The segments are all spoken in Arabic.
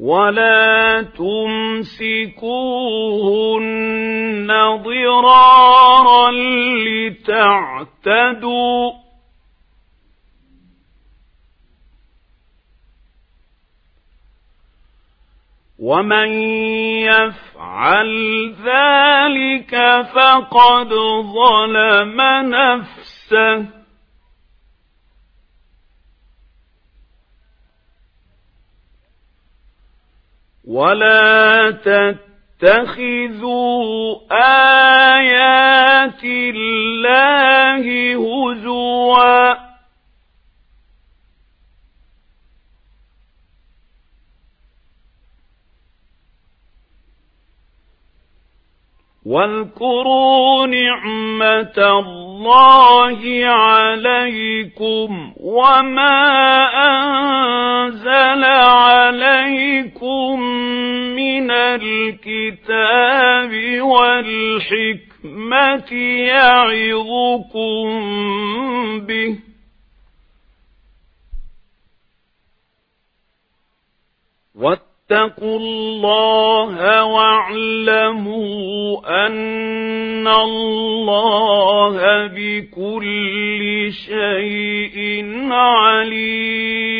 ولا تمسكوهن ضرارا لتعتدوا ومن يفعل ذلك فقد ظلم نفسه ولا تتخذوا آيات الله هزوا واذكروا نعمة الله عليكم وما أنزل عليكم الكتاب والحكمة يعظكم به. واتقوا الله واعلموا أن الله بكل شيء عليم.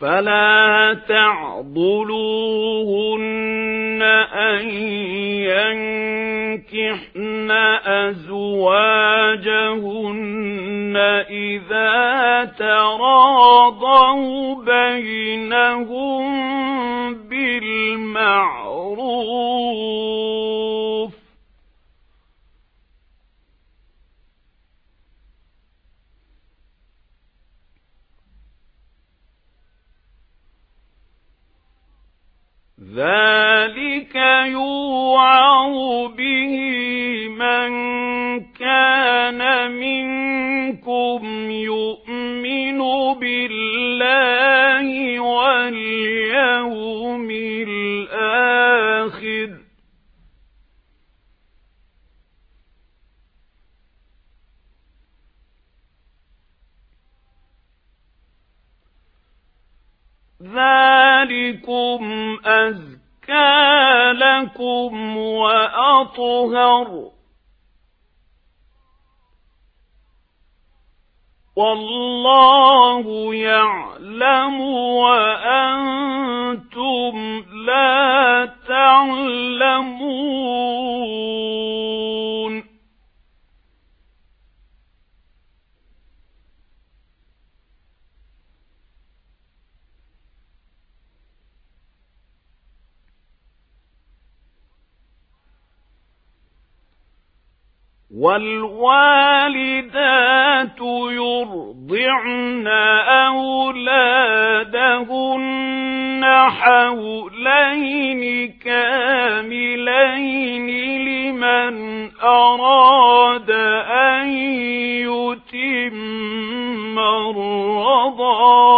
فلا تعضلوهن أن ينكحن أزواجهن إذا تراضوا بينهم ذلك يوعظ به من كان منكم يؤمن بالله واليوم الآخر ذلكم لكم وأطهر. والله يعلم وأنتم لا تعلمون. والوالدات يرضعن أولادهن حولين كاملين لمن أراد أن يتم الرضاعه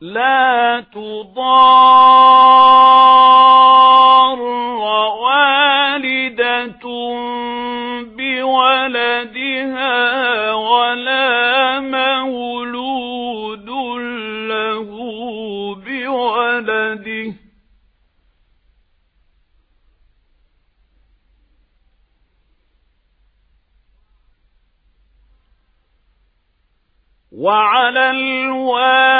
لا تضار والدة بولدها ولا مولود له بولده. وعلى الوارث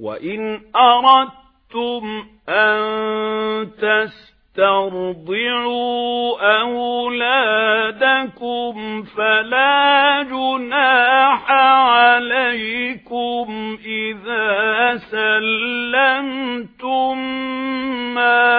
وَإِنْ أَرَدْتُمْ أَن تَسْتَرْضِعُوا أَوْلَادَكُمْ فَلَا جُنَاحَ عَلَيْكُمْ إِذَا سَلَّمْتُم مَّا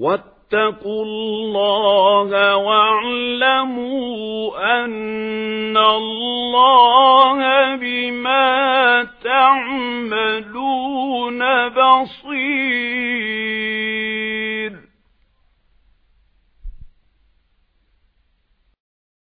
واتقوا الله واعلموا أن الله